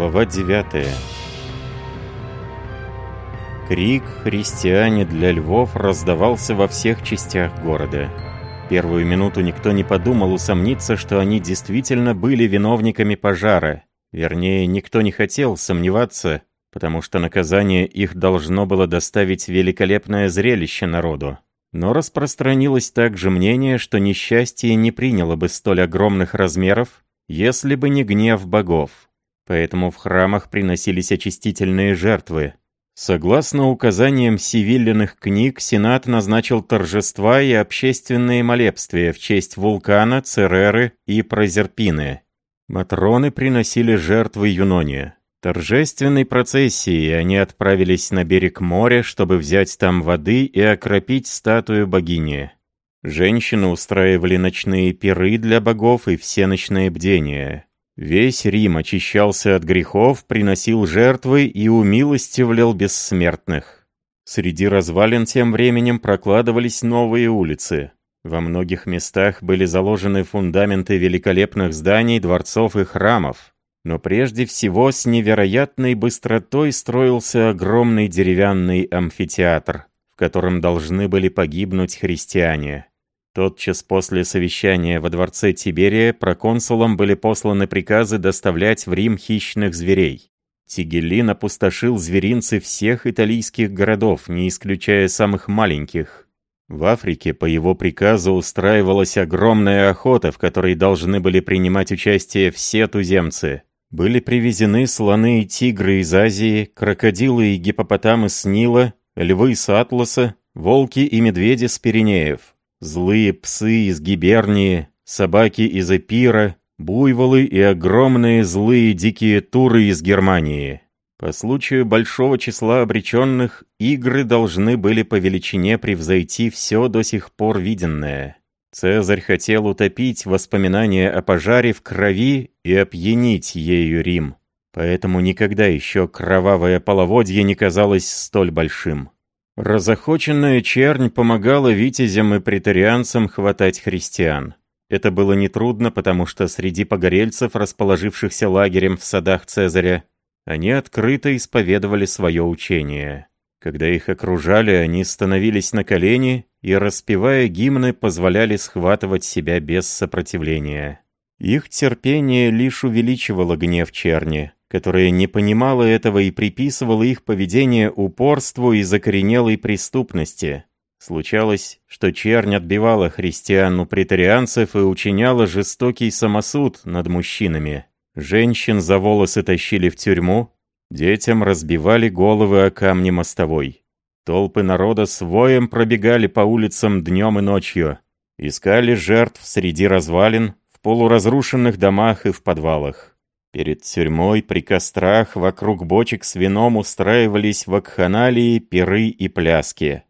Глава 9 Крик «Христиане для львов» раздавался во всех частях города. Первую минуту никто не подумал усомниться, что они действительно были виновниками пожара. Вернее, никто не хотел сомневаться, потому что наказание их должно было доставить великолепное зрелище народу. Но распространилось также мнение, что несчастье не приняло бы столь огромных размеров, если бы не гнев богов. Поэтому в храмах приносились очистительные жертвы. Согласно указаниям сивиллиных книг, Сенат назначил торжества и общественные молебствия в честь вулкана, Цереры и Прозерпины. Матроны приносили жертвы Юноне. Торжественной процессией они отправились на берег моря, чтобы взять там воды и окропить статую богини. Женщины устраивали ночные пиры для богов и всеночные бдения. Весь Рим очищался от грехов, приносил жертвы и умилостивлял бессмертных. Среди развалин тем временем прокладывались новые улицы. Во многих местах были заложены фундаменты великолепных зданий, дворцов и храмов. Но прежде всего с невероятной быстротой строился огромный деревянный амфитеатр, в котором должны были погибнуть христиане. Тотчас после совещания во дворце Тиберия проконсулам были посланы приказы доставлять в Рим хищных зверей. Тигелин опустошил зверинцы всех итальянских городов, не исключая самых маленьких. В Африке по его приказу устраивалась огромная охота, в которой должны были принимать участие все туземцы. Были привезены слоны и тигры из Азии, крокодилы и гипопотамы с Нила, львы с Атласа, волки и медведи с Пиренеев. Злые псы из Гибернии, собаки из Эпира, буйволы и огромные злые дикие туры из Германии. По случаю большого числа обреченных, игры должны были по величине превзойти все до сих пор виденное. Цезарь хотел утопить воспоминания о пожаре в крови и опьянить ею Рим. Поэтому никогда еще кровавое половодье не казалось столь большим. Разохоченная чернь помогала витязям и претарианцам хватать христиан. Это было нетрудно, потому что среди погорельцев, расположившихся лагерем в садах Цезаря, они открыто исповедовали свое учение. Когда их окружали, они становились на колени и, распевая гимны, позволяли схватывать себя без сопротивления. Их терпение лишь увеличивало гнев черни которая не понимала этого и приписывала их поведение упорству и закоренелой преступности. Случалось, что чернь отбивала христиан у претарианцев и учиняла жестокий самосуд над мужчинами. Женщин за волосы тащили в тюрьму, детям разбивали головы о камни мостовой. Толпы народа с воем пробегали по улицам днем и ночью, искали жертв среди развалин, в полуразрушенных домах и в подвалах. Перед тюрьмой при кострах вокруг бочек с вином устраивались вакханалии, пиры и пляски.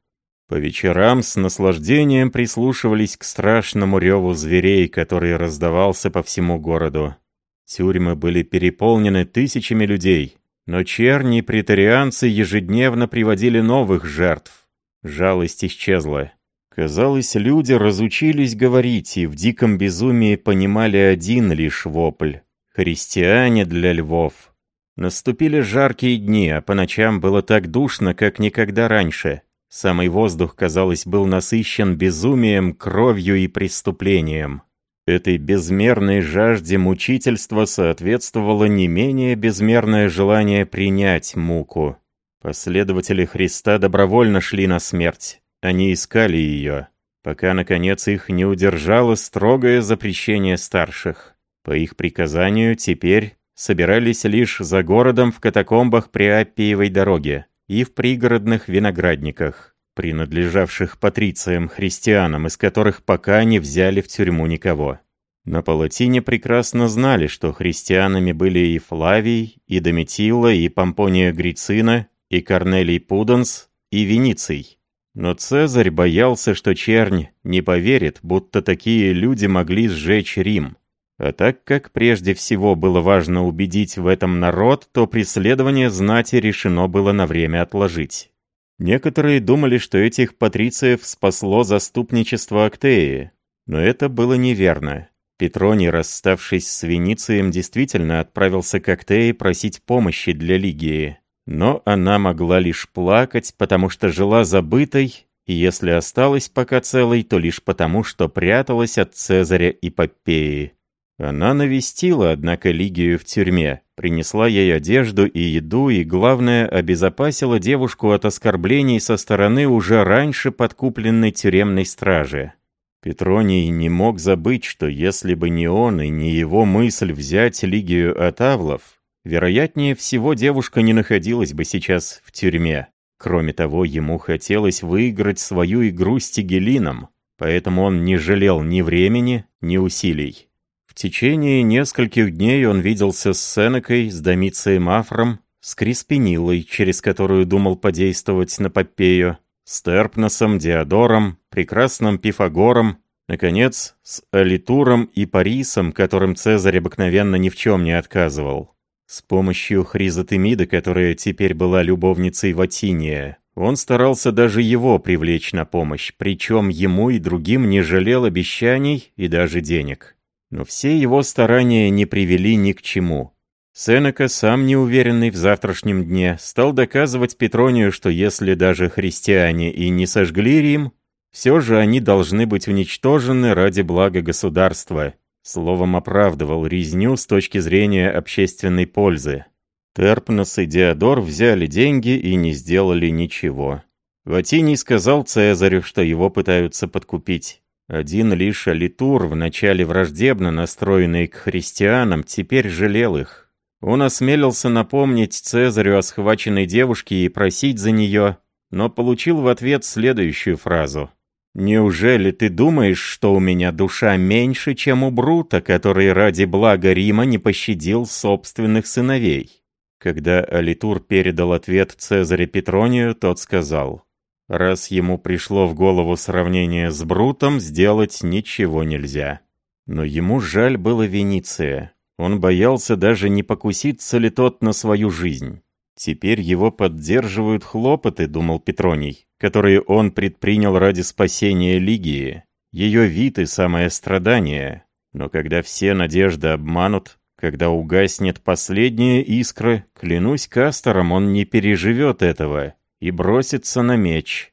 По вечерам с наслаждением прислушивались к страшному реву зверей, который раздавался по всему городу. Тюрьмы были переполнены тысячами людей, но черни и претарианцы ежедневно приводили новых жертв. Жалость исчезла. Казалось, люди разучились говорить и в диком безумии понимали один лишь вопль. Христиане для львов. Наступили жаркие дни, а по ночам было так душно, как никогда раньше. Самый воздух, казалось, был насыщен безумием, кровью и преступлением. Этой безмерной жажде мучительства соответствовало не менее безмерное желание принять муку. Последователи Христа добровольно шли на смерть. Они искали ее, пока, наконец, их не удержало строгое запрещение старших. По их приказанию теперь собирались лишь за городом в катакомбах при Аппиевой дороге и в пригородных виноградниках, принадлежавших патрициям-христианам, из которых пока не взяли в тюрьму никого. На Палатине прекрасно знали, что христианами были и Флавий, и Доmitilla, и Помпония Грицина, и Корнелий Пуданс, и Вениций. Но Цезарь боялся, что чернь не поверит, будто такие люди могли сжечь Рим. А так как прежде всего было важно убедить в этом народ, то преследование знати решено было на время отложить. Некоторые думали, что этих патрициев спасло заступничество Актеи, но это было неверно. Петроний, расставшись с Веницием, действительно отправился к Актее просить помощи для Лигии. Но она могла лишь плакать, потому что жила забытой, и если осталась пока целой, то лишь потому, что пряталась от Цезаря и Попеи. Она навестила, однако, Лигию в тюрьме, принесла ей одежду и еду, и, главное, обезопасила девушку от оскорблений со стороны уже раньше подкупленной тюремной стражи. Петроний не мог забыть, что если бы не он и не его мысль взять Лигию от Авлов, вероятнее всего девушка не находилась бы сейчас в тюрьме. Кроме того, ему хотелось выиграть свою игру с Тигелином, поэтому он не жалел ни времени, ни усилий. В течение нескольких дней он виделся с Сенекой, с Домицием Афром, с Криспинилой, через которую думал подействовать на Попею, с Терпносом, Диодором, прекрасным Пифагором, наконец, с Алитуром и Парисом, которым Цезарь обыкновенно ни в чем не отказывал. С помощью Хризотемиды, которая теперь была любовницей Ватиния, он старался даже его привлечь на помощь, причем ему и другим не жалел обещаний и даже денег. Но все его старания не привели ни к чему. Сенека, сам неуверенный в завтрашнем дне, стал доказывать Петронию, что если даже христиане и не сожгли Рим, все же они должны быть уничтожены ради блага государства. Словом, оправдывал резню с точки зрения общественной пользы. Терпнос и Диодор взяли деньги и не сделали ничего. Ватиний сказал Цезарю, что его пытаются подкупить. Один лишь Алитур, вначале враждебно настроенный к христианам, теперь жалел их. Он осмелился напомнить Цезарю о схваченной девушке и просить за нее, но получил в ответ следующую фразу. «Неужели ты думаешь, что у меня душа меньше, чем у Брута, который ради блага Рима не пощадил собственных сыновей?» Когда Алитур передал ответ Цезаря Петронию, тот сказал, «Раз ему пришло в голову сравнение с Брутом, сделать ничего нельзя». Но ему жаль было Вениция. Он боялся даже не покуситься ли тот на свою жизнь. Теперь его поддерживают хлопоты, думал Петроний, которые он предпринял ради спасения Лигии, ее вид и самое страдание. Но когда все надежды обманут, когда угаснет последняя искра, клянусь Кастором, он не переживет этого и бросится на меч.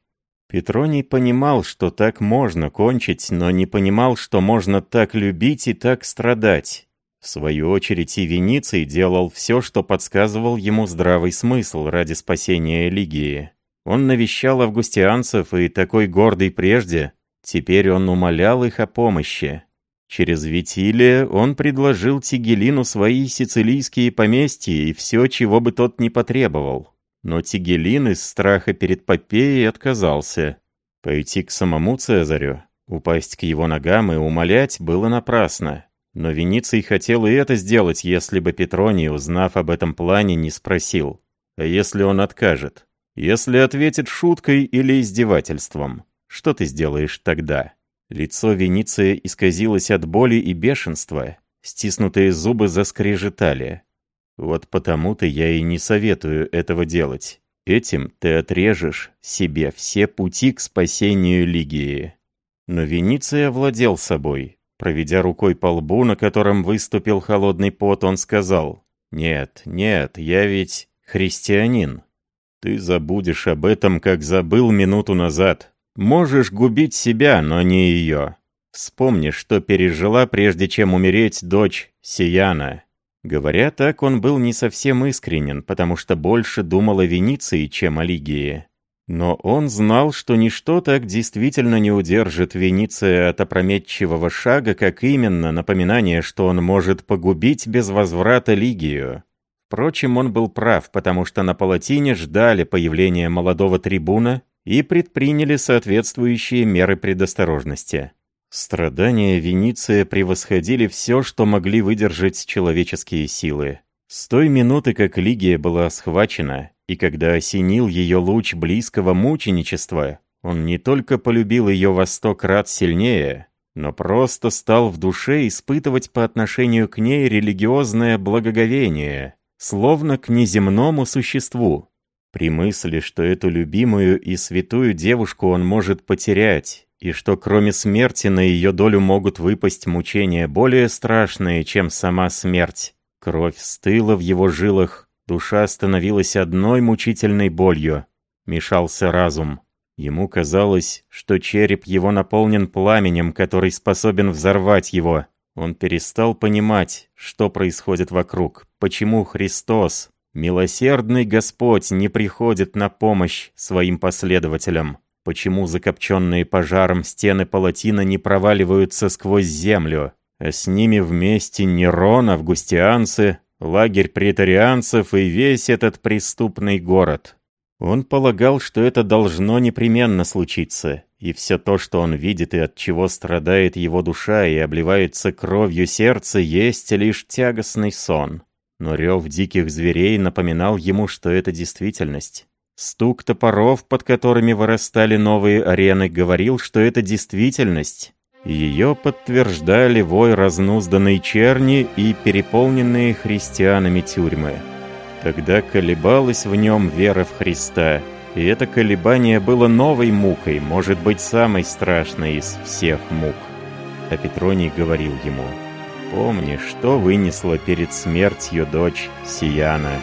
Петроний понимал, что так можно кончить, но не понимал, что можно так любить и так страдать. В свою очередь и Вениций делал все, что подсказывал ему здравый смысл ради спасения Лигии. Он навещал августианцев и такой гордый прежде, теперь он умолял их о помощи. Через Витилия он предложил Тигелину свои сицилийские поместья и все, чего бы тот не потребовал. Но Тигелин из страха перед Попеей отказался. Пойти к самому Цезарю, упасть к его ногам и умолять было напрасно. Но Вениций хотел и это сделать, если бы Петроний, узнав об этом плане, не спросил. А если он откажет? Если ответит шуткой или издевательством? Что ты сделаешь тогда? Лицо Вениция исказилось от боли и бешенства. Стиснутые зубы заскрежетали. Вот потому-то я и не советую этого делать. Этим ты отрежешь себе все пути к спасению Лигии. Но Вениций овладел собой. Проведя рукой по лбу, на котором выступил холодный пот, он сказал, «Нет, нет, я ведь христианин. Ты забудешь об этом, как забыл минуту назад. Можешь губить себя, но не ее. Вспомни, что пережила, прежде чем умереть, дочь Сияна». Говоря так, он был не совсем искренен, потому что больше думал о Венеции, чем о Лигии. Но он знал, что ничто так действительно не удержит Вениция от опрометчивого шага, как именно напоминание, что он может погубить без возврата Лигию. Впрочем, он был прав, потому что на Палатине ждали появления молодого трибуна и предприняли соответствующие меры предосторожности. Страдания Вениция превосходили все, что могли выдержать человеческие силы. С той минуты, как Лигия была схвачена, и когда осенил ее луч близкого мученичества, он не только полюбил ее во сто крат сильнее, но просто стал в душе испытывать по отношению к ней религиозное благоговение, словно к неземному существу. При мысли, что эту любимую и святую девушку он может потерять, и что кроме смерти на ее долю могут выпасть мучения более страшные, чем сама смерть. Кровь стыла в его жилах, душа становилась одной мучительной болью. Мешался разум. Ему казалось, что череп его наполнен пламенем, который способен взорвать его. Он перестал понимать, что происходит вокруг, почему Христос, милосердный Господь, не приходит на помощь своим последователям, почему закопченные пожаром стены палатина не проваливаются сквозь землю, а с ними вместе Нерон, августианцы, лагерь претарианцев и весь этот преступный город. Он полагал, что это должно непременно случиться, и все то, что он видит и от чего страдает его душа и обливается кровью сердце, есть лишь тягостный сон. Но рев диких зверей напоминал ему, что это действительность. Стук топоров, под которыми вырастали новые арены, говорил, что это действительность. Ее подтверждали вой разнузданной черни и переполненные христианами тюрьмы. Тогда колебалась в нем вера в Христа, и это колебание было новой мукой, может быть, самой страшной из всех мук. А Петроний говорил ему, «Помни, что вынесла перед смертью дочь Сияна».